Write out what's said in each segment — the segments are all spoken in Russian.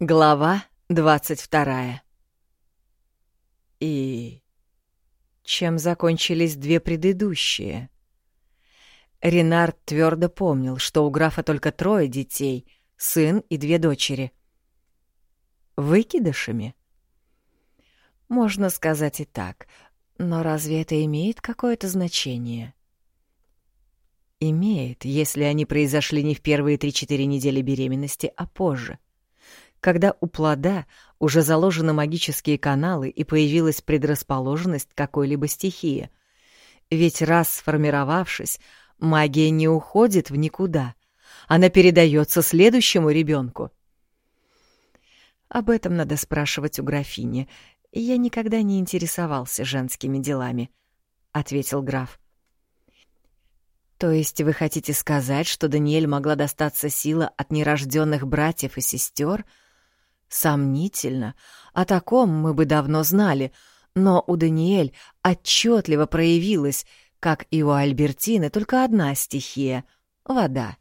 Глава двадцать вторая. И чем закончились две предыдущие? Ренард твердо помнил, что у графа только трое детей, сын и две дочери. Выкидышами? Можно сказать и так, но разве это имеет какое-то значение? Имеет, если они произошли не в первые три-четыре недели беременности, а позже — когда у плода уже заложены магические каналы и появилась предрасположенность к какой-либо стихии. Ведь раз сформировавшись, магия не уходит в никуда, она передается следующему ребенку. Об этом надо спрашивать у графини. Я никогда не интересовался женскими делами, ответил граф. То есть вы хотите сказать, что Даниэль могла достаться сила от нерожденных братьев и сестер? Сомнительно. О таком мы бы давно знали, но у Даниэль отчетливо проявилась, как и у Альбертины, только одна стихия — вода.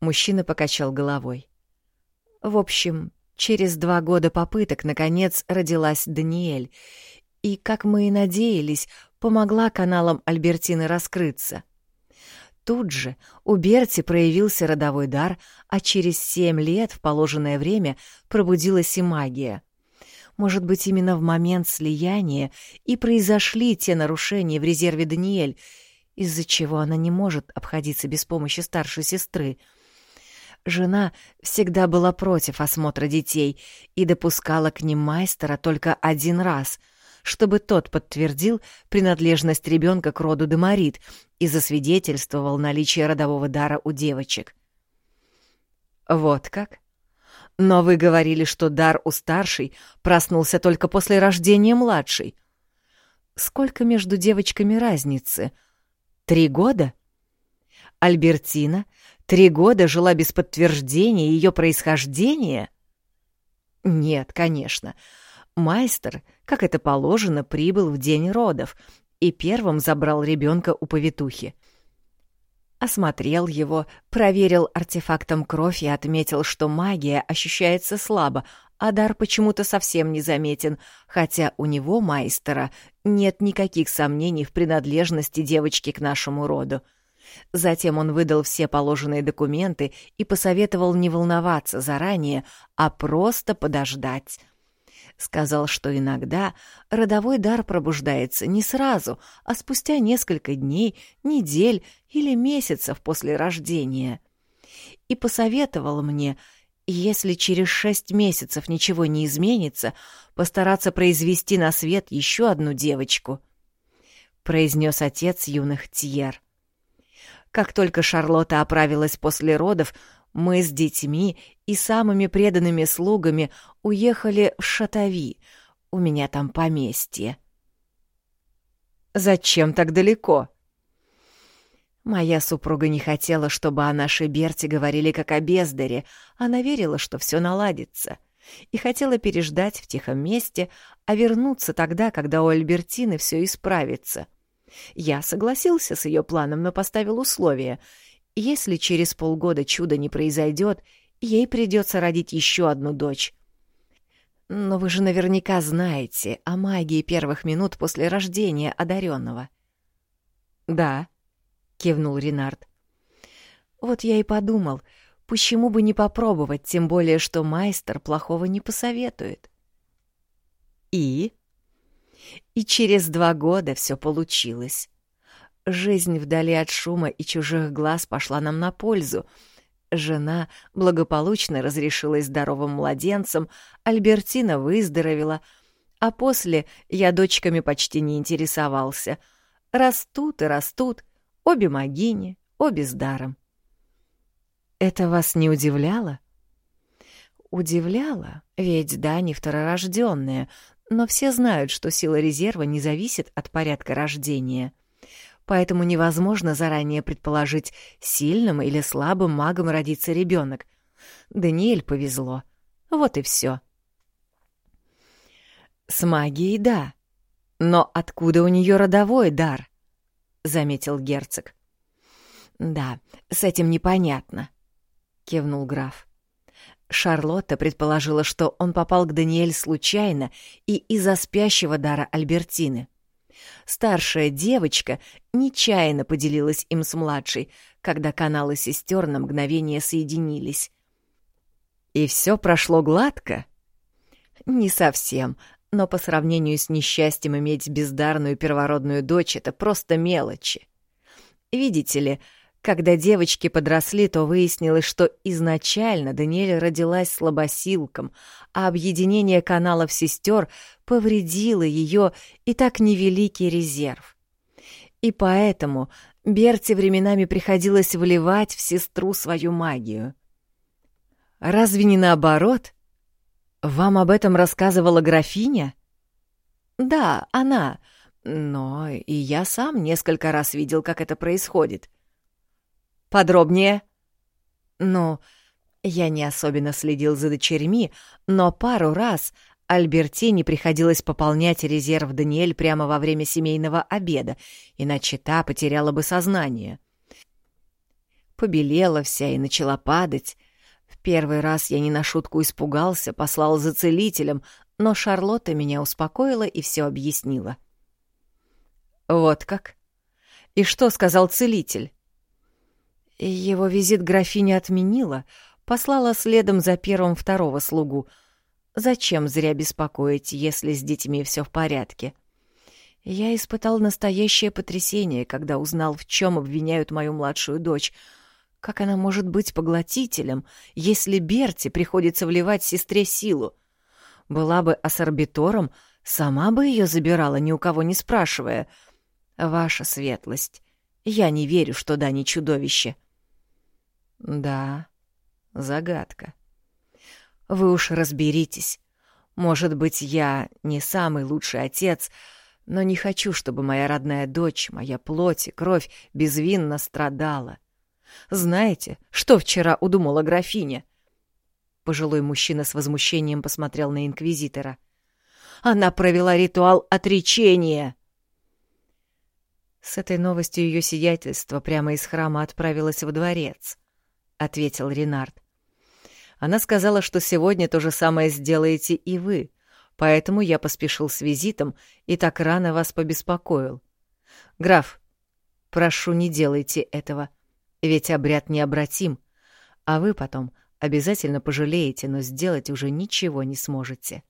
Мужчина покачал головой. В общем, через два года попыток, наконец, родилась Даниэль, и, как мы и надеялись, помогла каналам Альбертины раскрыться — Тут же у Берти проявился родовой дар, а через семь лет в положенное время пробудилась и магия. Может быть, именно в момент слияния и произошли те нарушения в резерве Даниэль, из-за чего она не может обходиться без помощи старшей сестры. Жена всегда была против осмотра детей и допускала к ним майстера только один раз — чтобы тот подтвердил принадлежность ребенка к роду Деморит и засвидетельствовал наличие родового дара у девочек. Вот как? Но вы говорили, что дар у старшей проснулся только после рождения младшей. Сколько между девочками разницы? Три года? Альбертина три года жила без подтверждения ее происхождения? Нет, конечно. Майстер, как это положено, прибыл в день родов и первым забрал ребенка у повитухи. Осмотрел его, проверил артефактом кровь и отметил, что магия ощущается слабо, а дар почему-то совсем не заметен, хотя у него, майстера, нет никаких сомнений в принадлежности девочки к нашему роду. Затем он выдал все положенные документы и посоветовал не волноваться заранее, а просто подождать. Сказал, что иногда родовой дар пробуждается не сразу, а спустя несколько дней, недель или месяцев после рождения. И посоветовал мне, если через шесть месяцев ничего не изменится, постараться произвести на свет еще одну девочку, — произнес отец юных Тьер. Как только Шарлотта оправилась после родов, мы с детьми и самыми преданными слугами уехали в Шатави. У меня там поместье. Зачем так далеко? Моя супруга не хотела, чтобы о нашей Берте говорили как о бездаре. Она верила, что все наладится. И хотела переждать в тихом месте, а вернуться тогда, когда у Альбертины все исправится. Я согласился с ее планом, но поставил условие — если через полгода чудо не произойдет, ей придется родить еще одну дочь. Но вы же наверняка знаете о магии первых минут после рождения одаренного. Да, кивнул Ренард. Вот я и подумал, почему бы не попробовать, тем более, что майстер плохого не посоветует. И? И через два года все получилось. Жизнь вдали от шума и чужих глаз пошла нам на пользу. Жена благополучно разрешилась здоровым младенцем, Альбертина выздоровела, а после я дочками почти не интересовался. Растут и растут, обе могини, обе с даром. Это вас не удивляло? Удивляло, ведь да, не второрожденная, но все знают, что сила резерва не зависит от порядка рождения — поэтому невозможно заранее предположить, сильным или слабым магом родится ребенок. Даниэль повезло. Вот и все. С магией да. Но откуда у нее родовой дар? заметил герцог. Да, с этим непонятно, кивнул граф. Шарлотта предположила, что он попал к Даниэль случайно и из-за спящего дара Альбертины. Старшая девочка нечаянно поделилась им с младшей, когда каналы сестер на мгновение соединились. И все прошло гладко? Не совсем, но по сравнению с несчастьем иметь бездарную первородную дочь — это просто мелочи. Видите ли, когда девочки подросли, то выяснилось, что изначально Даниэль родилась слабосилком, а объединение каналов сестер повредило ее и так невеликий резерв. И поэтому Берти временами приходилось вливать в сестру свою магию. «Разве не наоборот? Вам об этом рассказывала графиня?» «Да, она. Но и я сам несколько раз видел, как это происходит». Подробнее. Ну, я не особенно следил за дочерьми, но пару раз Альбертине приходилось пополнять резерв Даниэль прямо во время семейного обеда, иначе та потеряла бы сознание. Побелела вся и начала падать. В первый раз я не на шутку испугался, послал за целителем, но Шарлотта меня успокоила и все объяснила. «Вот как? И что сказал целитель?» Его визит графиня отменила, послала следом за первым второго слугу. Зачем зря беспокоить, если с детьми все в порядке? Я испытал настоящее потрясение, когда узнал, в чем обвиняют мою младшую дочь. Как она может быть поглотителем, если Берти приходится вливать сестре силу? Была бы ассорбитором, сама бы ее забирала, ни у кого не спрашивая. Ваша светлость, я не верю, что да не чудовище. — да, загадка. Вы уж разберитесь. Может быть, я не самый лучший отец, но не хочу, чтобы моя родная дочь, моя плоть и кровь безвинно страдала. Знаете, что вчера удумала графиня? Пожилой мужчина с возмущением посмотрел на инквизитора. Она провела ритуал отречения. С этой новостью ее сиятельство прямо из храма отправилось в дворец. — ответил Ренард. «Она сказала, что сегодня то же самое сделаете и вы, поэтому я поспешил с визитом и так рано вас побеспокоил. Граф, прошу, не делайте этого, ведь обряд необратим, а вы потом обязательно пожалеете, но сделать уже ничего не сможете».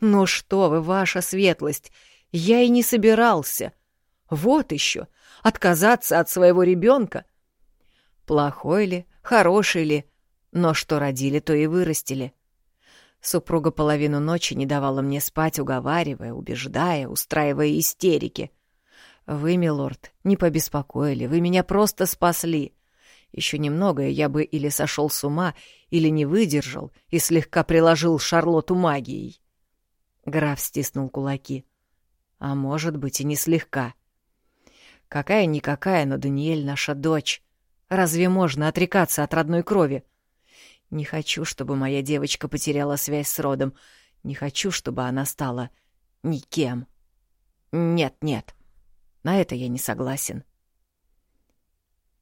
«Ну что вы, ваша светлость, я и не собирался. Вот еще, отказаться от своего ребенка — Плохой ли, хороший ли, но что родили, то и вырастили. Супруга половину ночи не давала мне спать, уговаривая, убеждая, устраивая истерики. Вы, милорд, не побеспокоили, вы меня просто спасли. Еще немного, я бы или сошел с ума, или не выдержал и слегка приложил Шарлоту магией. Граф стиснул кулаки. А может быть, и не слегка. Какая-никакая, но Даниэль наша дочь. Разве можно отрекаться от родной крови? Не хочу, чтобы моя девочка потеряла связь с родом. Не хочу, чтобы она стала никем. Нет, нет. На это я не согласен.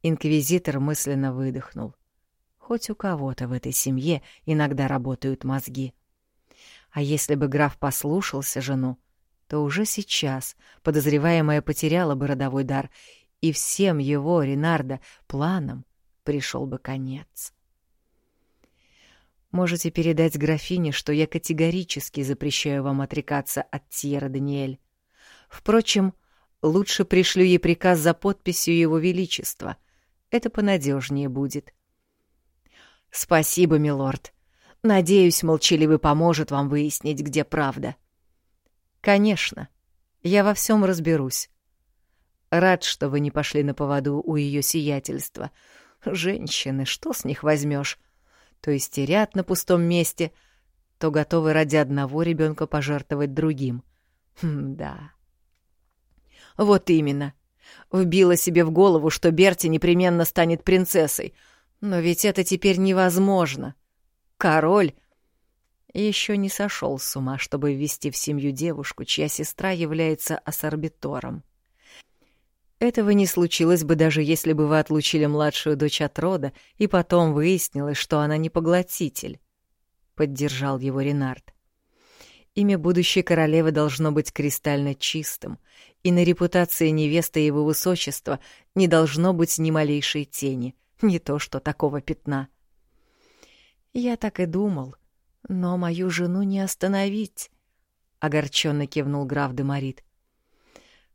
Инквизитор мысленно выдохнул. Хоть у кого-то в этой семье иногда работают мозги. А если бы граф послушался жену, то уже сейчас подозреваемая потеряла бы родовой дар и всем его, Ренарда, планам пришел бы конец. Можете передать графине, что я категорически запрещаю вам отрекаться от Тьера Даниэль. Впрочем, лучше пришлю ей приказ за подписью Его Величества. Это понадежнее будет. Спасибо, милорд. Надеюсь, молчаливый поможет вам выяснить, где правда. Конечно, я во всем разберусь. Рад, что вы не пошли на поводу у ее сиятельства. Женщины, что с них возьмешь? То истерят на пустом месте, то готовы ради одного ребенка пожертвовать другим. Хм, да. Вот именно. Вбила себе в голову, что Берти непременно станет принцессой. Но ведь это теперь невозможно. Король еще не сошел с ума, чтобы ввести в семью девушку, чья сестра является ассорбитором. Этого не случилось бы даже если бы вы отлучили младшую дочь от рода, и потом выяснилось, что она не поглотитель. Поддержал его Ренард. Имя будущей королевы должно быть кристально чистым, и на репутации невесты его высочества не должно быть ни малейшей тени, не то что такого пятна. Я так и думал, но мою жену не остановить, — огорченно кивнул граф Демарит.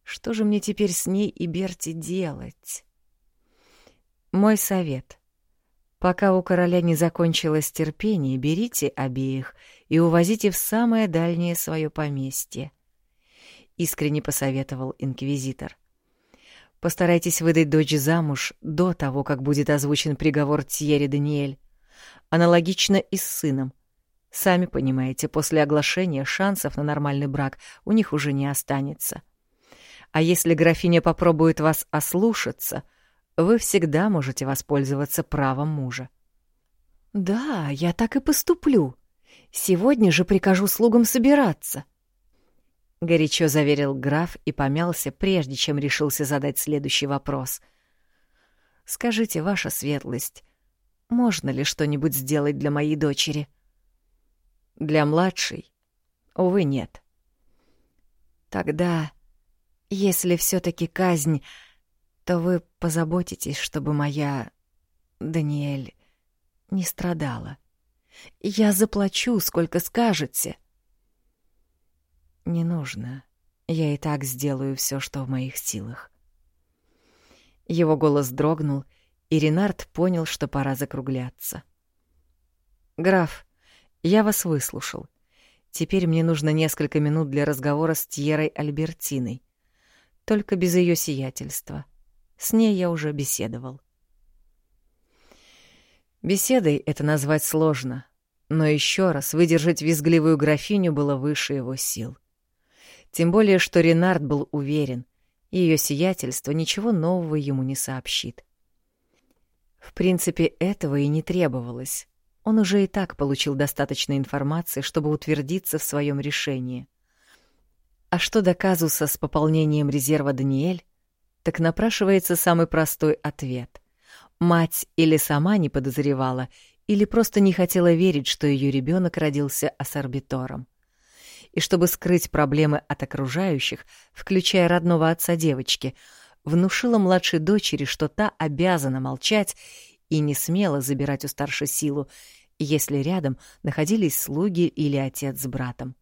Что же мне теперь с ней и Берти делать? Мой совет. Пока у короля не закончилось терпение, берите обеих и увозите в самое дальнее свое поместье. Искренне посоветовал инквизитор. Постарайтесь выдать дочь замуж до того, как будет озвучен приговор Тьерри Даниэль. Аналогично и с сыном. Сами понимаете, после оглашения шансов на нормальный брак у них уже не останется. — а если графиня попробует вас ослушаться, вы всегда можете воспользоваться правом мужа. Да, я так и поступлю. Сегодня же прикажу слугам собираться. Горячо заверил граф и помялся, прежде чем решился задать следующий вопрос. Скажите, ваша светлость, можно ли что-нибудь сделать для моей дочери? Для младшей? Увы, нет. Тогда если все-таки казнь, то вы позаботитесь, чтобы моя Даниэль не страдала. Я заплачу, сколько скажете. Не нужно. Я и так сделаю все, что в моих силах. Его голос дрогнул, и Ренард понял, что пора закругляться. «Граф, я вас выслушал. Теперь мне нужно несколько минут для разговора с Тьерой Альбертиной только без ее сиятельства. С ней я уже беседовал. Беседой это назвать сложно, но еще раз выдержать визгливую графиню было выше его сил. Тем более, что Ренард был уверен, ее сиятельство ничего нового ему не сообщит. В принципе, этого и не требовалось. Он уже и так получил достаточно информации, чтобы утвердиться в своем решении. А что до казуса с пополнением резерва Даниэль, так напрашивается самый простой ответ. Мать или сама не подозревала, или просто не хотела верить, что ее ребенок родился асорбитором. И чтобы скрыть проблемы от окружающих, включая родного отца девочки, внушила младшей дочери, что та обязана молчать и не смела забирать у старшей силу, если рядом находились слуги или отец с братом.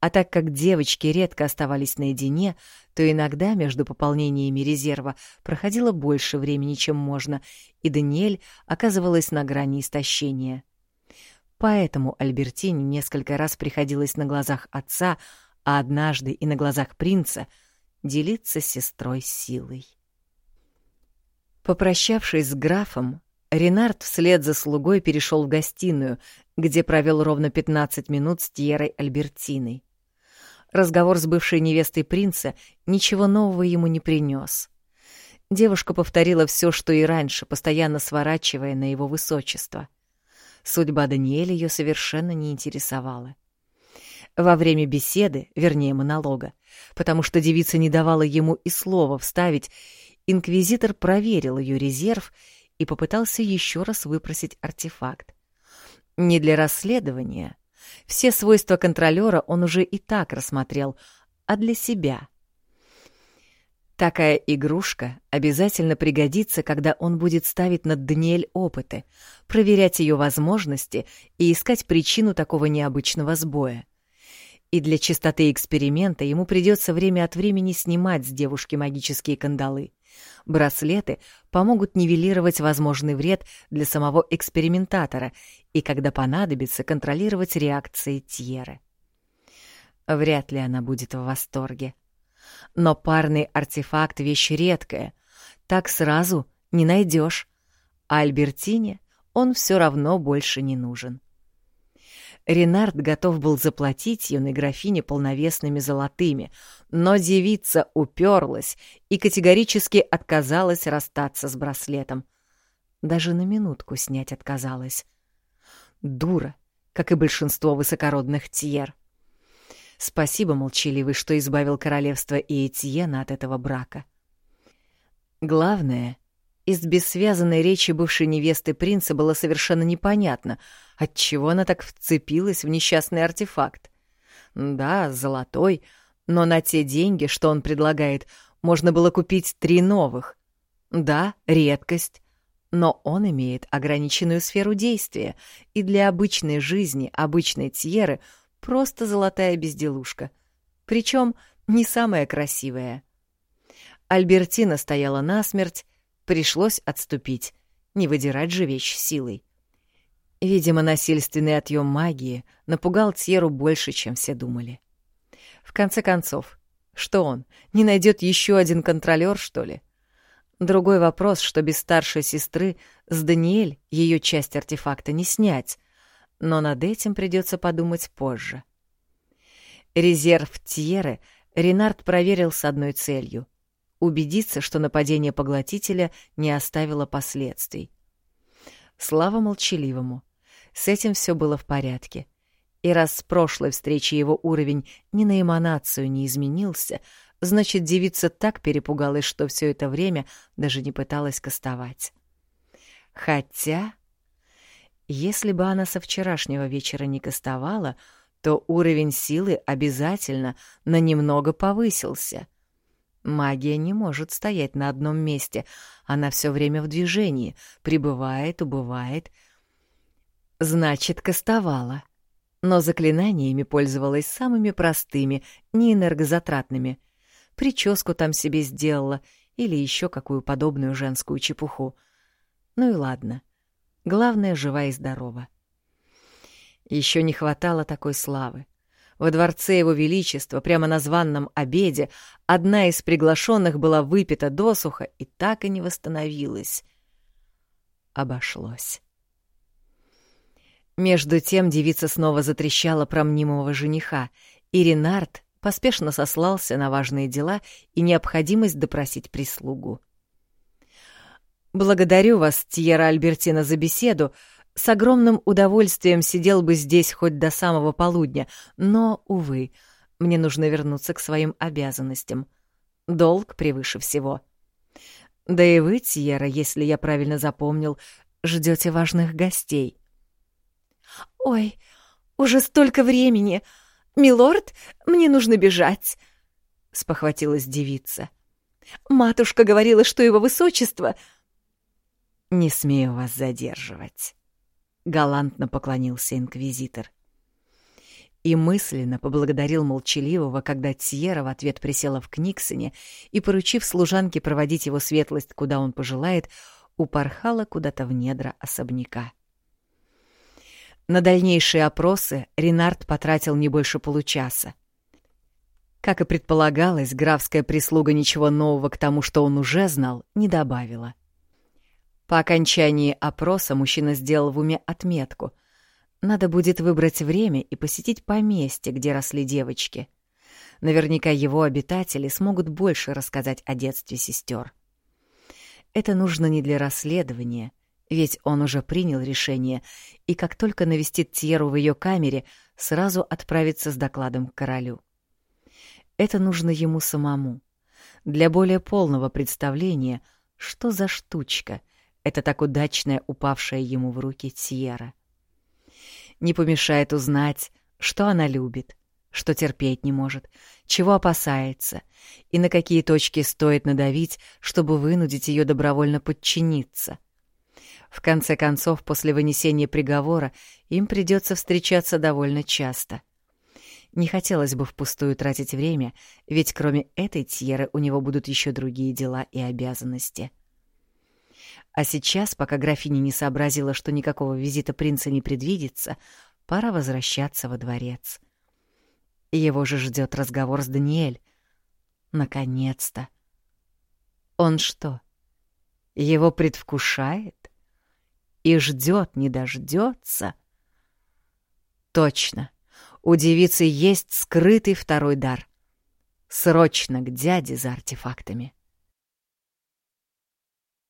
А так как девочки редко оставались наедине, то иногда между пополнениями резерва проходило больше времени, чем можно, и Даниэль оказывалась на грани истощения. Поэтому Альбертине несколько раз приходилось на глазах отца, а однажды и на глазах принца делиться с сестрой силой. Попрощавшись с графом, Ренард вслед за слугой перешел в гостиную, где провел ровно 15 минут с Тьерой Альбертиной. Разговор с бывшей невестой принца ничего нового ему не принес. Девушка повторила все, что и раньше, постоянно сворачивая на его высочество. Судьба Даниэля ее совершенно не интересовала. Во время беседы, вернее монолога, потому что девица не давала ему и слова вставить, инквизитор проверил ее резерв и попытался еще раз выпросить артефакт. Не для расследования, все свойства контролера он уже и так рассмотрел, а для себя. Такая игрушка обязательно пригодится, когда он будет ставить над Даниэль опыты, проверять ее возможности и искать причину такого необычного сбоя. И для чистоты эксперимента ему придется время от времени снимать с девушки магические кандалы. Браслеты помогут нивелировать возможный вред для самого экспериментатора и, когда понадобится, контролировать реакции Тьеры. Вряд ли она будет в восторге. Но парный артефакт — вещь редкая. Так сразу не найдешь. Альбертине он все равно больше не нужен. Ренард готов был заплатить юной графине полновесными золотыми, но девица уперлась и категорически отказалась расстаться с браслетом. Даже на минутку снять отказалась. Дура, как и большинство высокородных тьер. Спасибо, молчаливый, что избавил королевство и Этьена от этого брака. Главное, из бессвязанной речи бывшей невесты принца было совершенно непонятно, отчего она так вцепилась в несчастный артефакт. Да, золотой, но на те деньги, что он предлагает, можно было купить три новых. Да, редкость, но он имеет ограниченную сферу действия, и для обычной жизни обычной Тьеры просто золотая безделушка. Причем не самая красивая. Альбертина стояла насмерть, пришлось отступить, не выдирать же вещь силой. Видимо, насильственный отъем магии напугал Тьеру больше, чем все думали. В конце концов, что он, не найдет еще один контролер, что ли? Другой вопрос, что без старшей сестры с Даниэль ее часть артефакта не снять, но над этим придется подумать позже. Резерв Тьеры Ренард проверил с одной целью — убедиться, что нападение поглотителя не оставило последствий. Слава молчаливому. С этим все было в порядке. И раз с прошлой встречи его уровень ни на эманацию не изменился, значит, девица так перепугалась, что все это время даже не пыталась кастовать. Хотя, если бы она со вчерашнего вечера не кастовала, то уровень силы обязательно на немного повысился. Магия не может стоять на одном месте, она все время в движении, прибывает, убывает. Значит, кастовала. Но заклинаниями пользовалась самыми простыми, неэнергозатратными. Прическу там себе сделала или еще какую подобную женскую чепуху. Ну и ладно. Главное, жива и здорова. Еще не хватало такой славы. Во дворце Его Величества, прямо на званном обеде, одна из приглашенных была выпита досуха и так и не восстановилась. Обошлось. Между тем девица снова затрещала про мнимого жениха, и Ренард поспешно сослался на важные дела и необходимость допросить прислугу. «Благодарю вас, Тьера Альбертина, за беседу. С огромным удовольствием сидел бы здесь хоть до самого полудня, но, увы, мне нужно вернуться к своим обязанностям. Долг превыше всего. Да и вы, Тьера, если я правильно запомнил, ждете важных гостей». «Ой, уже столько времени! Милорд, мне нужно бежать!» — спохватилась девица. «Матушка говорила, что его высочество...» «Не смею вас задерживать», — галантно поклонился инквизитор. И мысленно поблагодарил молчаливого, когда Тьера в ответ присела в Книксоне и, поручив служанке проводить его светлость, куда он пожелает, упорхала куда-то в недра особняка. На дальнейшие опросы Ренард потратил не больше получаса. Как и предполагалось, графская прислуга ничего нового к тому, что он уже знал, не добавила. По окончании опроса мужчина сделал в уме отметку. Надо будет выбрать время и посетить поместье, где росли девочки. Наверняка его обитатели смогут больше рассказать о детстве сестер. Это нужно не для расследования — ведь он уже принял решение, и как только навестит Тьеру в ее камере, сразу отправится с докладом к королю. Это нужно ему самому, для более полного представления, что за штучка это так удачная упавшая ему в руки Тьера. Не помешает узнать, что она любит, что терпеть не может, чего опасается, и на какие точки стоит надавить, чтобы вынудить ее добровольно подчиниться — в конце концов, после вынесения приговора им придется встречаться довольно часто. Не хотелось бы впустую тратить время, ведь кроме этой Тьеры у него будут еще другие дела и обязанности. А сейчас, пока графиня не сообразила, что никакого визита принца не предвидится, пора возвращаться во дворец. Его же ждет разговор с Даниэль. Наконец-то. Он что, его предвкушает? и ждет, не дождется. Точно, у девицы есть скрытый второй дар. Срочно к дяде за артефактами.